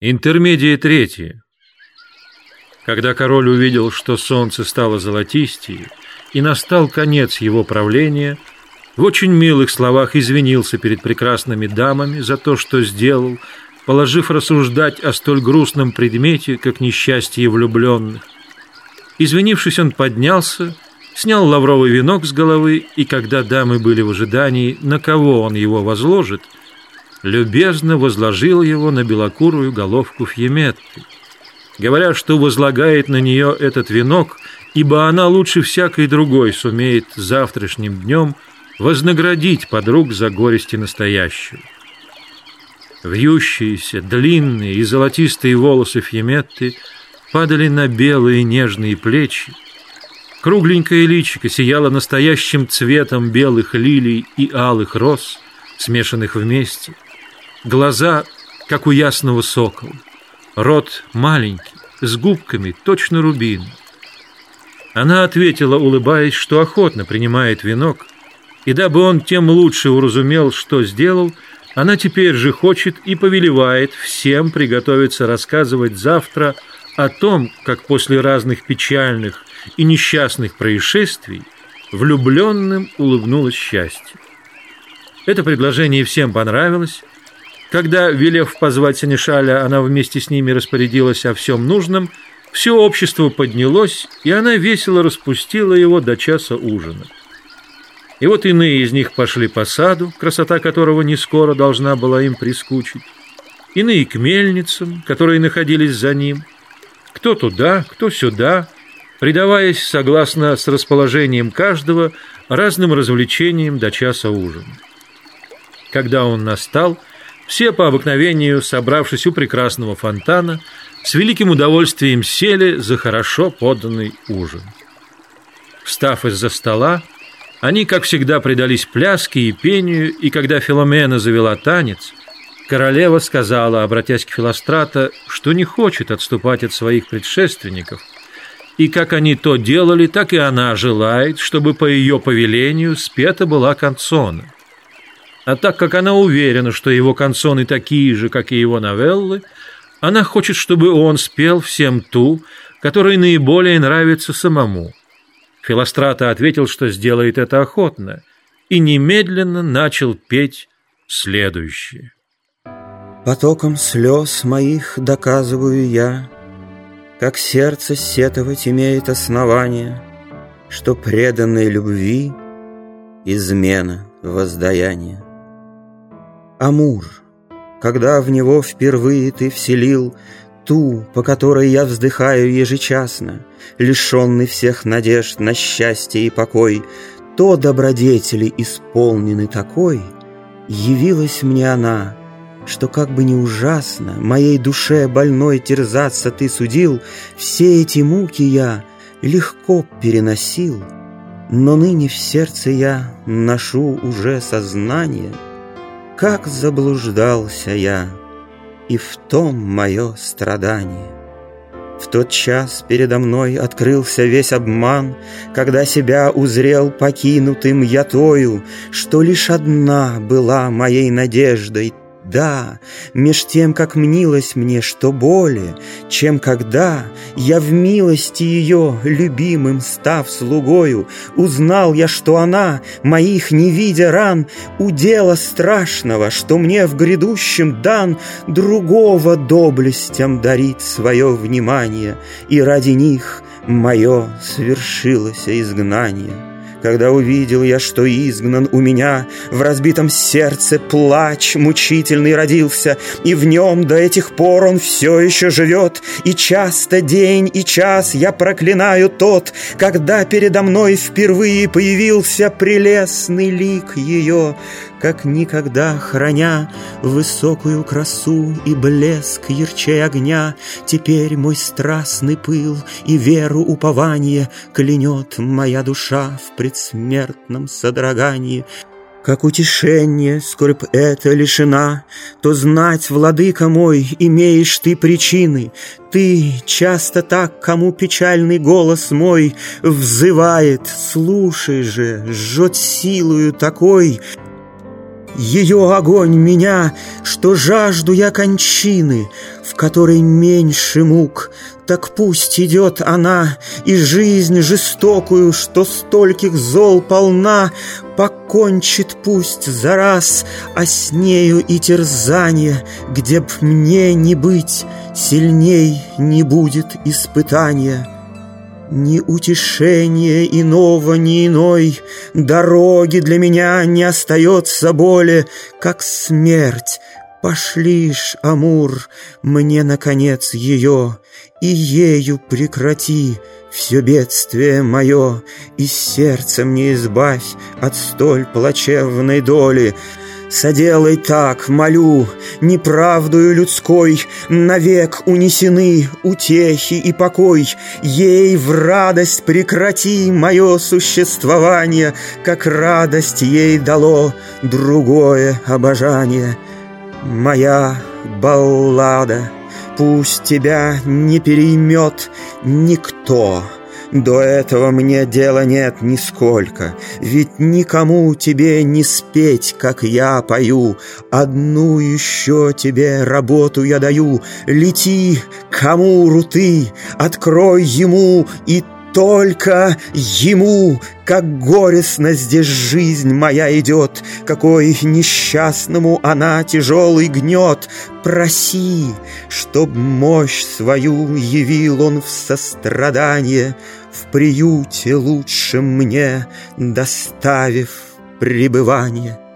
Интермедия третья. Когда король увидел, что солнце стало золотистее, и настал конец его правления, в очень милых словах извинился перед прекрасными дамами за то, что сделал, положив рассуждать о столь грустном предмете, как несчастье влюбленных. Извинившись, он поднялся, снял лавровый венок с головы, и когда дамы были в ожидании, на кого он его возложит – любезно возложил его на белокурую головку Фьеметты, говоря, что возлагает на нее этот венок, ибо она лучше всякой другой сумеет завтрашним днем вознаградить подруг за горести настоящую. Вьющиеся, длинные и золотистые волосы Фьеметты падали на белые нежные плечи, Кругленькое личико сияло настоящим цветом белых лилий и алых роз, смешанных вместе – Глаза, как у ясного сокола. Рот маленький, с губками, точно рубин. Она ответила, улыбаясь, что охотно принимает венок, и дабы он тем лучше уразумел, что сделал, она теперь же хочет и повелевает всем приготовиться рассказывать завтра о том, как после разных печальных и несчастных происшествий влюбленным улыбнулось счастье. Это предложение всем понравилось, когда, велев позвать Сенешаля, она вместе с ними распорядилась о всем нужном, все общество поднялось, и она весело распустила его до часа ужина. И вот иные из них пошли по саду, красота которого не скоро должна была им прискучить, иные к мельницам, которые находились за ним, кто туда, кто сюда, предаваясь, согласно с расположением каждого, разным развлечениям до часа ужина. Когда он настал, все по обыкновению, собравшись у прекрасного фонтана, с великим удовольствием сели за хорошо поданный ужин. Встав из-за стола, они, как всегда, предались пляске и пению, и когда Филомена завела танец, королева сказала, обратясь к Филострата, что не хочет отступать от своих предшественников, и как они то делали, так и она желает, чтобы по ее повелению спета была канцона – а так как она уверена, что его канцоны такие же, как и его новеллы, она хочет, чтобы он спел всем ту, которая наиболее нравится самому. Филострата ответил, что сделает это охотно, и немедленно начал петь следующее. Потоком слез моих доказываю я, Как сердце сетовать имеет основание, Что преданной любви измена воздаяние. Амур, когда в него впервые ты вселил Ту, по которой я вздыхаю ежечасно, Лишенный всех надежд на счастье и покой, То добродетели исполнены такой, Явилась мне она, что как бы не ужасно Моей душе больной терзаться ты судил, Все эти муки я легко переносил, Но ныне в сердце я ношу уже сознание — как заблуждался я, и в том мое страдание. В тот час передо мной открылся весь обман, Когда себя узрел покинутым я тою, Что лишь одна была моей надеждой да, меж тем, как мнилось мне, что более, чем когда я в милости ее, любимым став слугою, узнал я, что она, моих не видя ран, удела страшного, что мне в грядущем дан другого доблестям дарить свое внимание, и ради них мое свершилось изгнание. Когда увидел я, что изгнан у меня, В разбитом сердце плач мучительный родился, И в нем до этих пор он все еще живет, И часто день и час я проклинаю тот, Когда передо мной впервые появился Прелестный лик ее, как никогда храня Высокую красу и блеск ярче огня, Теперь мой страстный пыл и веру упование Клянет моя душа в предсмертном содрогании. Как утешение, скорбь это лишена, То знать, владыка мой, имеешь ты причины. Ты часто так, кому печальный голос мой Взывает, слушай же, жжет силою такой, ее огонь меня, что жажду я кончины, в которой меньше мук, так пусть идет она, и жизнь жестокую, что стольких зол полна, покончит пусть за раз, а с нею и терзание, где б мне не быть, сильней не будет испытания. Ни утешения иного, ни иной. Дороги для меня не остается более, Как смерть. Пошлишь, Амур, мне, наконец, ее, И ею прекрати все бедствие мое, И сердце мне избавь от столь плачевной доли, Соделай так, молю, неправдою людской Навек унесены утехи и покой. Ей в радость прекрати мое существование, Как радость ей дало другое обожание. Моя баллада, пусть тебя не переймет никто — до этого мне дела нет нисколько, Ведь никому тебе не спеть, как я пою. Одну еще тебе работу я даю. Лети, кому ты, открой ему и только ему, как горестно здесь жизнь моя идет, Какой несчастному она тяжелый гнет. Проси, чтоб мощь свою явил он в сострадание, В приюте лучшем мне доставив пребывание.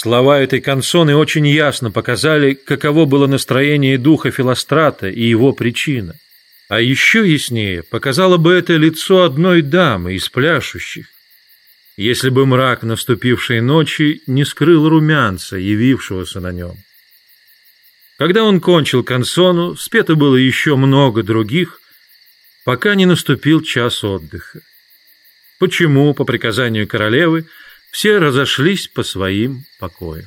Слова этой консоны очень ясно показали, каково было настроение духа Филострата и его причина. А еще яснее показало бы это лицо одной дамы из пляшущих, если бы мрак наступившей ночи не скрыл румянца, явившегося на нем. Когда он кончил консону, спето было еще много других, пока не наступил час отдыха. Почему, по приказанию королевы, все разошлись по своим покоям.